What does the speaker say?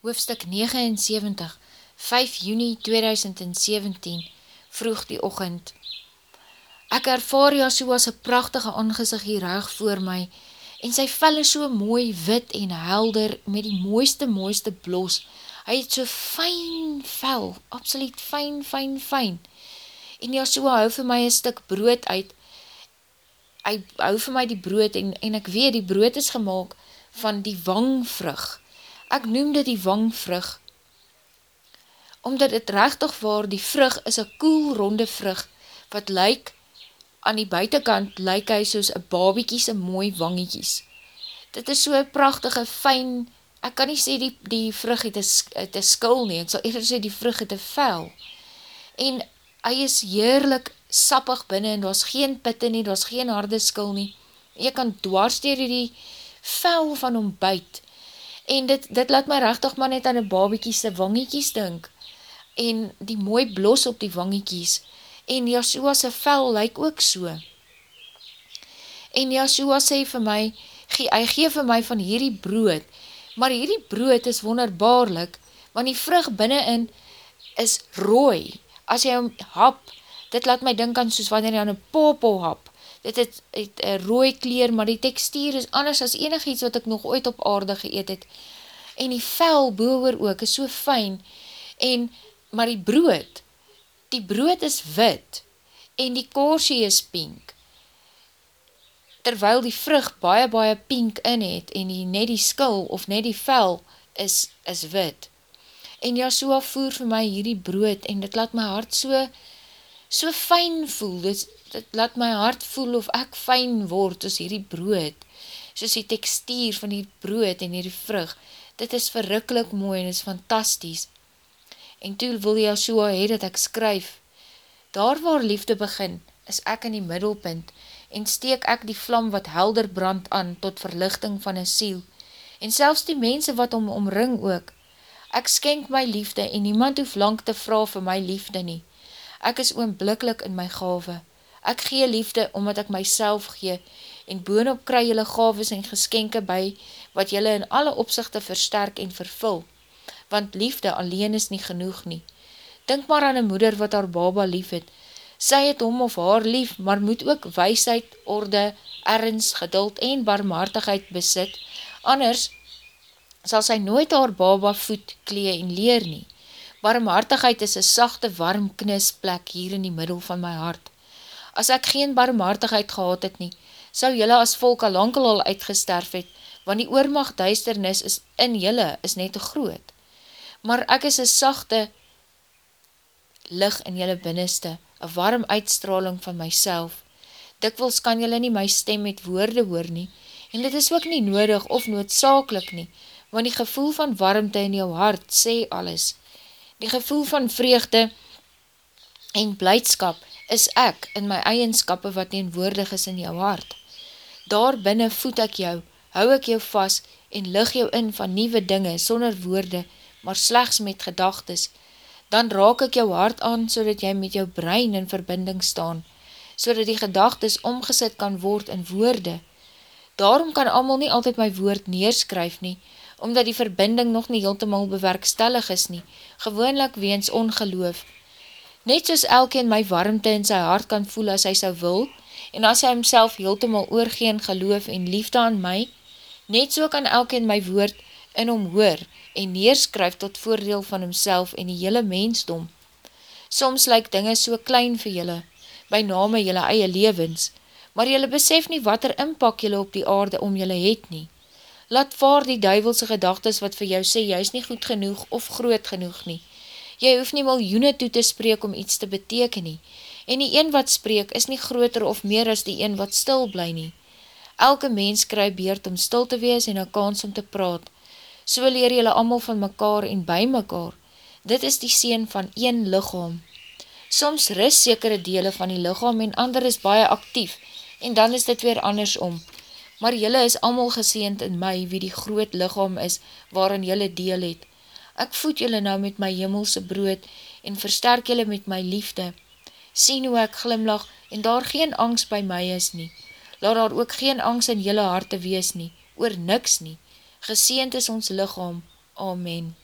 Hoofstuk 79 5 juni 2017 Vroeg die ochend Ek ervaar Yahshua sy prachtige aangezig hier rug voor my en sy vel is so mooi wit en helder met die mooiste mooiste blos. Hy het so fijn vel, absoluut fijn, fijn, fijn. En Yahshua hou vir my een stuk brood uit. Hy hou vir my die brood en, en ek weet die brood is gemaakt van die wangvrug ek noem dit die wangvrug, omdat het rechtig waar die vrug is een koel ronde vrug, wat lyk, aan die buitenkant lyk hy soos een babiekies en mooi wangiekies. Dit is so'n prachtige, fijn, ek kan nie sê die, die vrug het een skul nie, ek sal eerder sê die vrug het een vel. En hy is heerlik sappig binnen, en daar is geen pitte nie, daar is geen harde skul nie. Jy kan dwarsteer die vel van hom buit, en dit, dit laat my rechtig maar net aan die babiekies die wangiekies dink, en die mooi blos op die wangiekies, en Yahshua sy vel lyk ook so. En Yahshua sê vir my, gee, hy gee vir my van hierdie brood, maar hierdie brood is wonderbaarlik, want die vrug binnenin is rooi, as jy hom hap, dit laat my dink aan soos wanneer jy aan een popo hap, dit het, het een rooi kleer, maar die tekstuur is anders as enig iets wat ek nog ooit op aarde geëet het. En die vel boer ook is so fijn, en, maar die brood, die brood is wit, en die korsie is pink. Terwyl die vrug baie baie pink in het, en die, net die skil of net die vel is, is wit. En ja, so voer vir my hierdie brood, en dit laat my hart so, so fijn voel, dit, dit laat my hart voel of ek fijn word as hierdie brood, soos die tekstuur van die brood en hierdie vrug, dit is verrukkelijk mooi en is fantasties. En toe wil Yahshua hee dat ek skryf, daar waar liefde begin, is ek in die middelpunt, en steek ek die vlam wat helder brand aan tot verlichting van een siel, en selfs die mense wat om omring ook, ek skenk my liefde en niemand hoef lang te vraag vir my liefde nie, ek is oombliklik in my gave, Ek gee liefde omdat ek myself gee en boonop kry jylle gaves en geskenke by wat jylle in alle opzichte versterk en vervul. Want liefde alleen is nie genoeg nie. Dink maar aan een moeder wat haar baba lief het. Sy het hom of haar lief, maar moet ook weisheid, orde, ergens, geduld en barmhartigheid besit. Anders sal sy nooit haar baba voed, klee en leer nie. Barmhartigheid is een sachte, warm knisplek hier in die middel van my hart. As ek geen barmhartigheid gehad het nie, sou jylle as volk al lang al uitgesterf het, want die oormacht duisternis is in jylle is net te groot. Maar ek is een sachte lig in jylle binneste, een warm uitstraling van myself. Dikwils kan jylle nie my stem met woorde hoor nie, en dit is ook nie nodig of noodzakelik nie, want die gevoel van warmte in jou hart sê alles. Die gevoel van vreugde en blijdskap is ek in my eigenskappe wat teenwoordig is in jou hart. Daar binnen voed ek jou, hou ek jou vast en lig jou in van nieuwe dinge sonder woorde, maar slechts met gedagtes. Dan raak ek jou hart aan so jy met jou brein in verbinding staan, so die gedagtes omgesit kan word in woorde. Daarom kan amal nie altyd my woord neerskryf nie, omdat die verbinding nog nie heeltemal bewerkstellig is nie, gewoonlik weens ongeloof, Net soos elkeen my warmte in sy hart kan voel as hy sou wil, en as hy homself heeltemal oorgeen geloof en liefde aan my, net so kan elkeen my woord in hom hoor en neerskryf tot voordeel van homself en die hele mensdom. Soms lyk dinge so klein vir julle, by name julle eie levens, maar julle besef nie wat er inpak julle op die aarde om julle het nie. Laat vaar die duivelse gedagtes wat vir jou sê, jy is nie goed genoeg of groot genoeg nie, Jy hoef nie miljoene toe te spreek om iets te beteken nie, en die een wat spreek is nie groter of meer as die een wat stil bly nie. Elke mens kry beerd om stil te wees en een kans om te praat. So leer jylle allemaal van mekaar en by mekaar. Dit is die sien van een lichaam. Soms ris sekere dele van die lichaam en ander is baie actief, en dan is dit weer andersom. Maar jylle is allemaal geseend in my wie die groot lichaam is waarin jylle deel het. Ek voed julle nou met my jimmelse brood en versterk julle met my liefde. Sien hoe ek glimlach en daar geen angst by my is nie. Laat daar ook geen angst in julle harte wees nie, oor niks nie. Geseend is ons lichaam. Amen.